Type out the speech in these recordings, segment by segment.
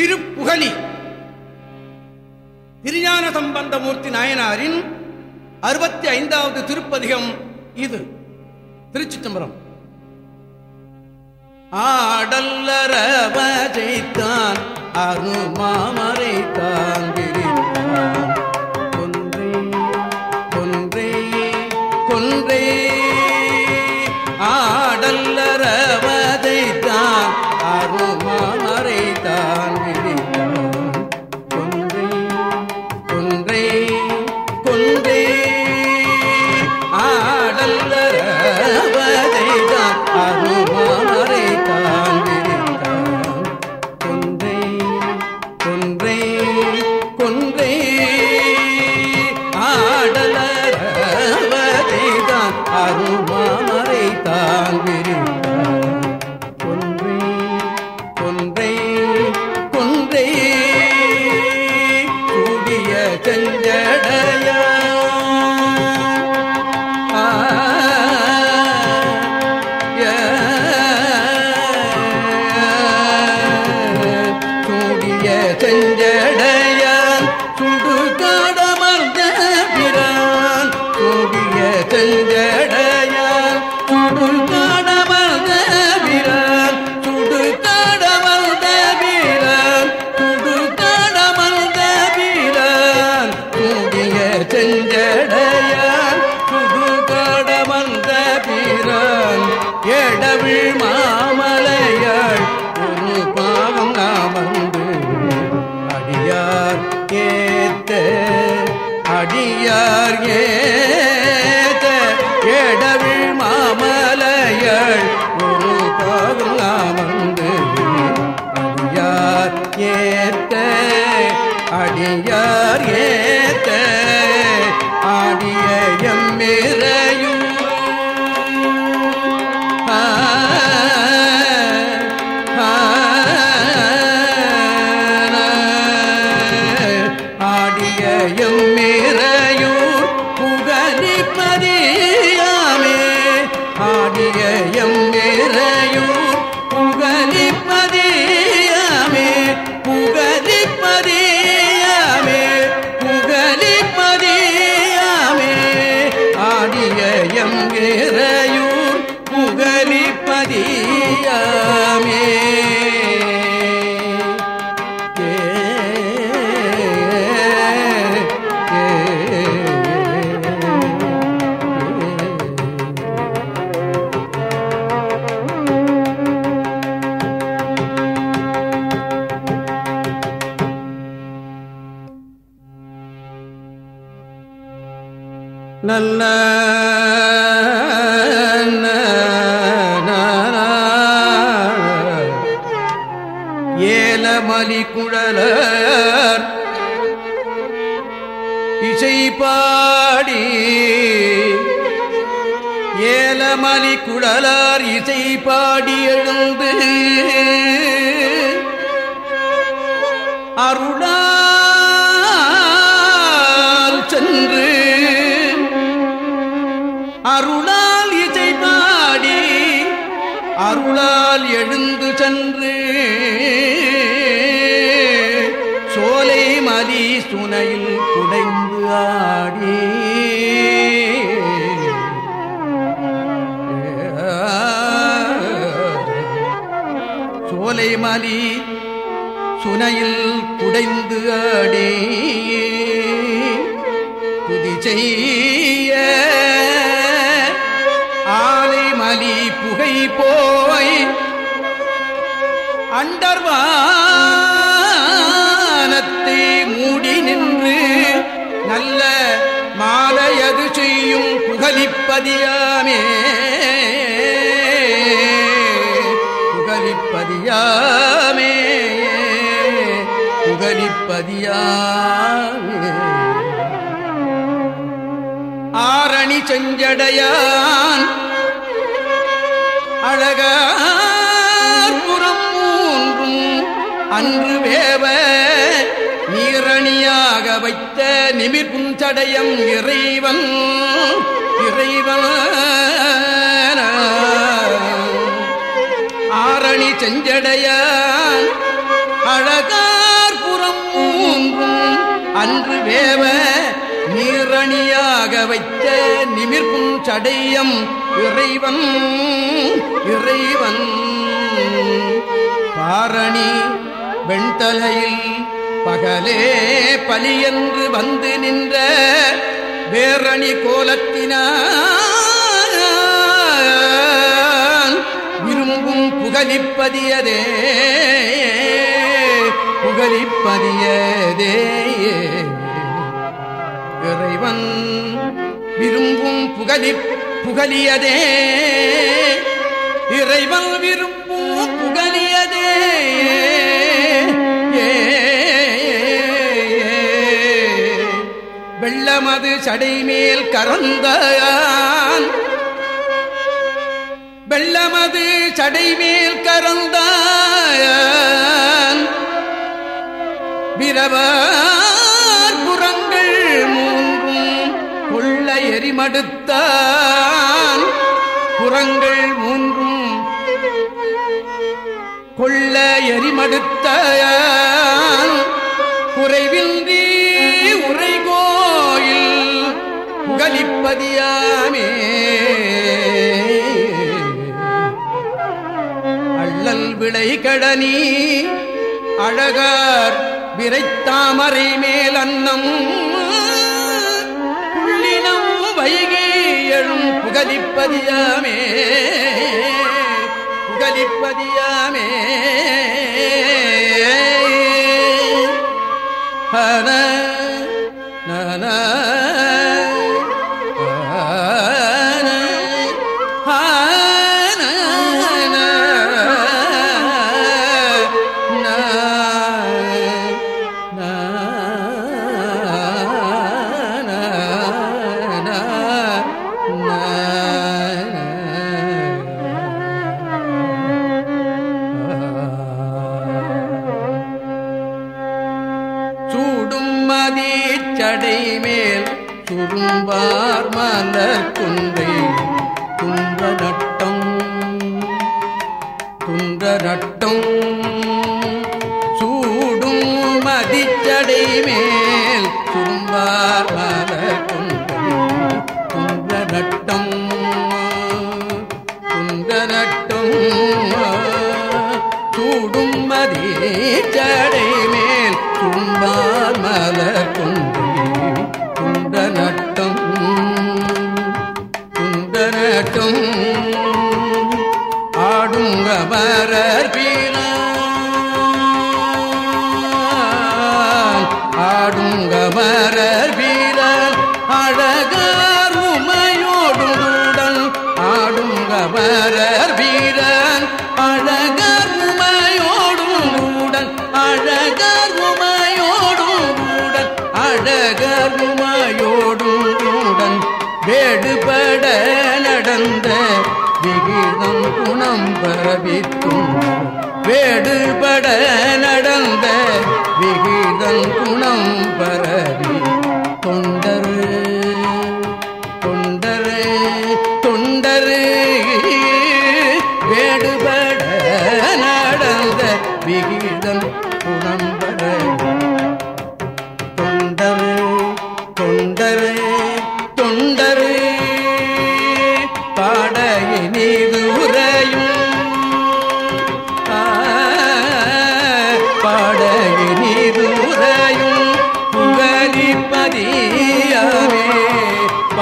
திருப்புகலி திருஞான சம்பந்தமூர்த்தி நாயனாரின் அறுபத்தி ஐந்தாவது திருப்பதிகம் இது. திருச்சி தம்பரம் ஆடல்லரவஜைத்தான் அருமாமரை தாங்கே Sergei. நல்ல ஏலமலி குழலர் இசை பாடி ஏலமலி குழலார் இசை பாடி எழுந்து அருளால் அருளால் எழுந்து சென்று சோலை மதி சுனையில் குடைந்து ஆடி. சோலை மலி சுனையில் குடைந்து ஆடி. துதி ஆலை புகை போய் அண்டர்வானத்தை மூடி நின்று நல்ல மாலையது செய்யும் புகழிப்பதியாமே. புகழிப்பதியாமே. புகழிப்பதியாமே. ஆரணி செஞ்சடையான் அழகார்புறம் மூன்றும் அன்று வேவ நீரணியாக வைத்த நிமிர்குஞ்சடையம் இறைவன் இறைவன் ஆரணி செஞ்சடையான். மூன்றும் அன்று வேவ நீரணியாக வைத்த நிமிர்கும் சடையம் இறைவன் இறைவன். பாரணி வெண்தலையில் பகலே பலியென்று வந்து நின்ற வேரணி கோலத்தினான். விரும்பும் புகழிப்பதியதே புகழிப்பதியதே இறைவன் விரும்பும் புகழிப்ப புகலியதே. இறைவன் விரும்பும் புகலியதே. வெள்ளமது சடைமேல் கறந்தான். வெள்ளமது சடைமேல் கறந்தான். விரவார் கொள்ள புறங்கள் மூன்றும் கொள்ள எரிமடுத்த குறைவின்றி உரைகோயில் புகழிப்பதியாமே அள்ளல் விளை கடனி அழகார் விரைத்தாமரை மேல் அன்னம். புகழும் புகழிப்பதியாமே புகழிப்பதியாமே. ஹன துந்தை குன்றை துன்ற நட்டம் துன்ற நட்டம் ஆடுங்க மரர் விகிதம் குணம் பரவித்தும் வேடுபட நடந்த விகிதம் குணம்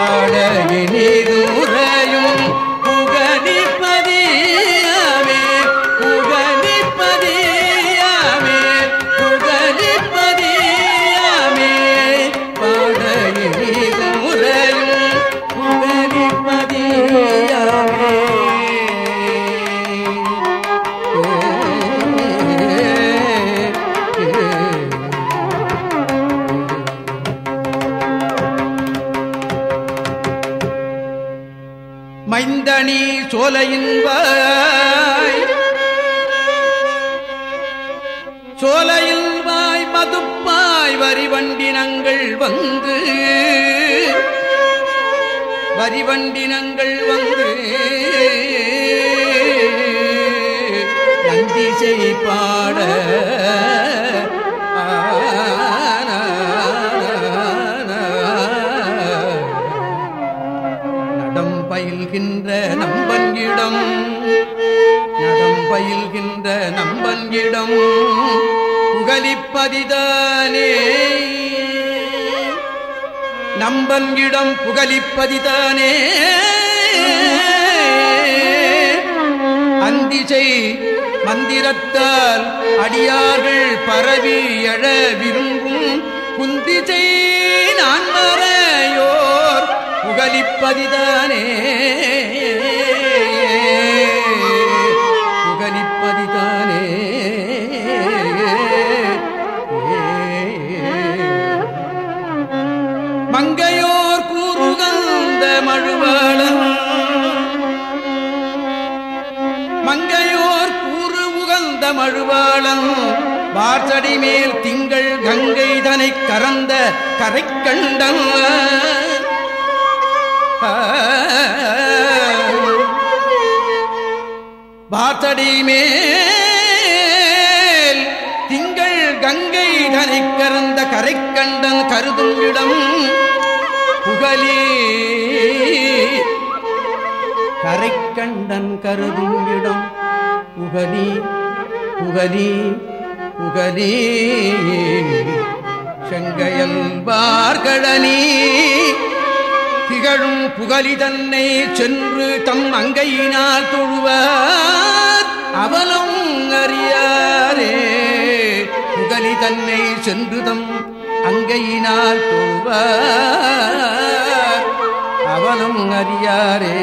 பாடையினீது மைந்தனி சோலையின் சோலையில்வாய் மதுப்பாய் வரிவண்டினங்கள் வந்து. வரிவண்டினங்கள் வந்து. நந்தி பாட பயில்கின்ற நம்பன் இடம் புகழிப்பதிதானே. புகலிப்பதிதானே நம்பன்கிடம் புகழிப்பதிதானே. அந்திசை மந்திரத்தால் அடியார்கள் பரவி எழ விரும்பும் குந்திசை நான் மறையோர் புகழிப்பதிதானே. மங்கையோர் கூறுகந்த மழுவாளன் மங்கையோர் கூறு உகந்த மழுவாளன் வாசடி மேல் திங்கள் கங்கை தனை கறந்த கரை கண்டன் வாசடி மேல் கங்கை தனை கறந்த கரை கண்டன் கருதும் இடம் புகழி. கரை கண்டன் கருதும் இடம் புகழி புகழி புகழி. செங்கையல்பார்களனி திகழும் புகழி தன்னை சென்று தம் அங்கையினால் தொழுவார் அவலம் அறியாரே. புகழி தன்னை சென்றுதம் அங்கையினால் தொழுவார். அவனும் அறியாரே.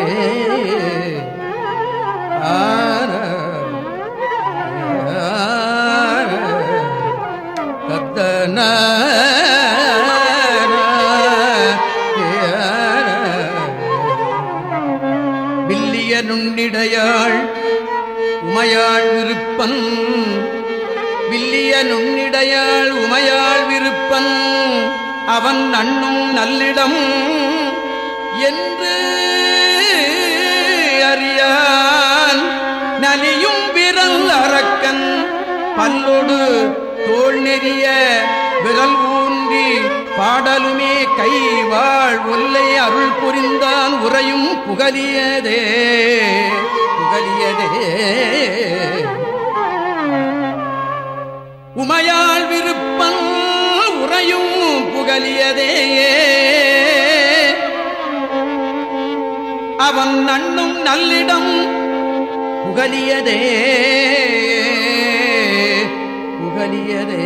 பல்லொடு தோல் நெறிய விரல் ஊன்றி பாடலுமே கை வாழ் ஒல்லை அருள் புரிந்தான் உரையும் புகலியதே புகலியதே. உமையால் விருப்பம் உரையும் புகலியதே. அவன் நண்ணும் நல்லிடம் புகலியதே. வலியரே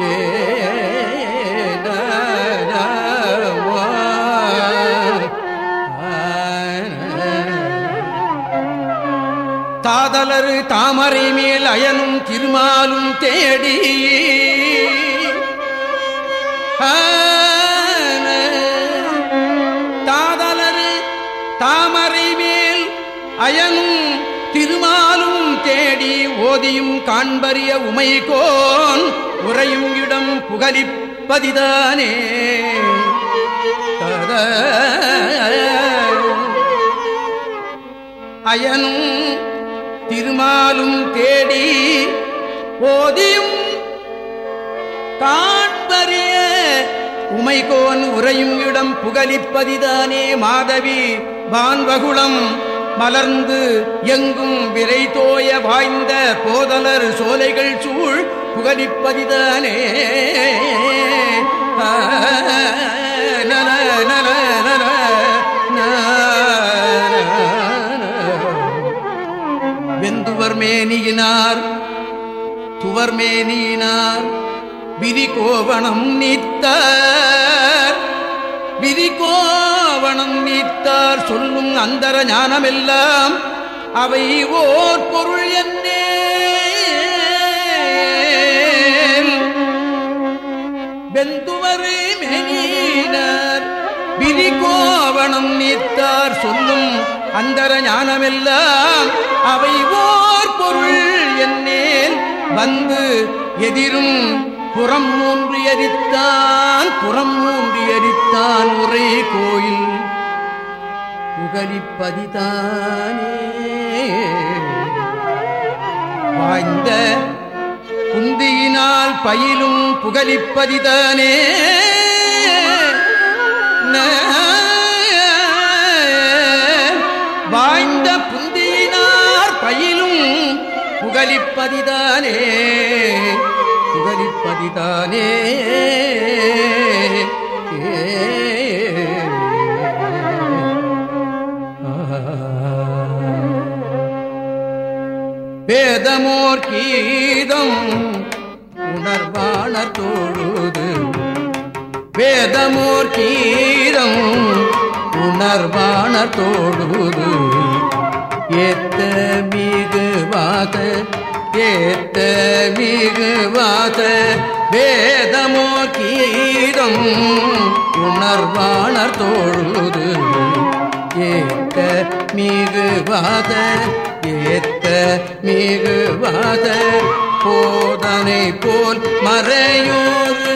ஏ தாதலரு தாமரை மேல் அயனும் திருமாலும் தேடி ஓதியும் காண்பறிய உமைகோன் உறையும் இடம் புகழிப்பதிதானே தத அயனும் திருமாலும் தேடி போதியும் காண்பறிய உமைகோன் உறையும் இடம் புகழிப்பதிதானே மாதவி பான்வகுளம் மலர்ந்து எங்கும் விரை தோய வாய்ந்த போதலர் சோலைகள் சூழ் புகழிப்பதிதானே நல, நல, நல, வெந்துவர் மேனியினார் துவர் மேனியினார் விதி கோவணம் நீத்தார். விதிகோவணம் நீத்தார் சொல்லும் அந்தர ஞானமெல்லாம் அவை ஓர் பொருள் என்னே. வெந்துவரே மேனீனார் விதிகோவணம் நீத்தார் சொல்லும் அந்தர ஞானமெல்லாம் அவை ஓர் பொருள் என்னேன். வந்து எதிரும் புறம் மூன்று எரித்தான் புறம் மூன்று எரித்தான் ஒரே கோயில். புகழிப்பதிதானே. வாய்ந்த குந்தியினால் பயிலும் புகழிப்பதிதானே. ந- வாய்ந்த புந்தியினார் புகழிப்பதிதானே. விவரிப்பதிதானே வேதமோர் கீதம் உணர்வான தொழுது. வேதமோர் கீதம் உணர்வான தொழுது. ஏத்த மிகு வாத ஏத்த மிகுவாத வேதமோ கீதம் உணர்வாளர் தோழுது. ஏத்த மிகுவாத ஏத்த மிகுவாத போதனை போல் மறையோரு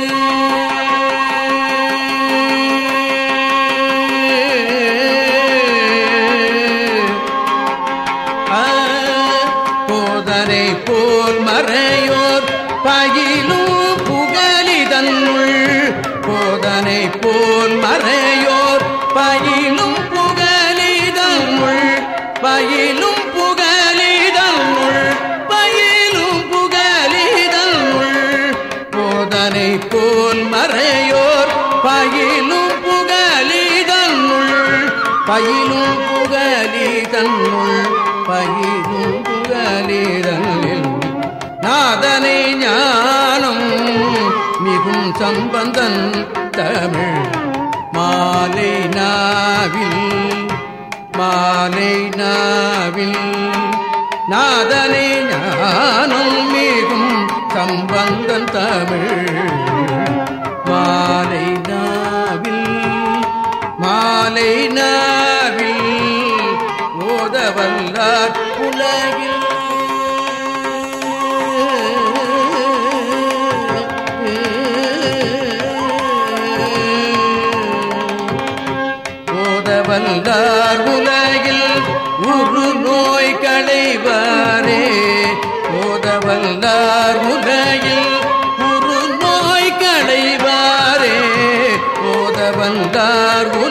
பயிலும் புகலிதன்னுள் பயிலும் புகலிதன்னுள் போதனை போல் மறையோர் பயிலும் புகலிதன்னுள் பயிலும் புகலிதன்னுள் பயிலும் புகலிதன்னில் நாதனை ஞானம் மிகும் சம்பந்தன் தமிழ். மாலை நாவில் மாலை நாவில் நாதனை ஞானம் மிகும் கம்பந்தன் தமிழ். மாலை நாவில் மாலை நாவில் ஓதவல்லார் உலகில். ஓதவல்லார் ஓதவல்லார் உலகில் உரு நோய் களைவாரே ஓதவல்லார் உலகில்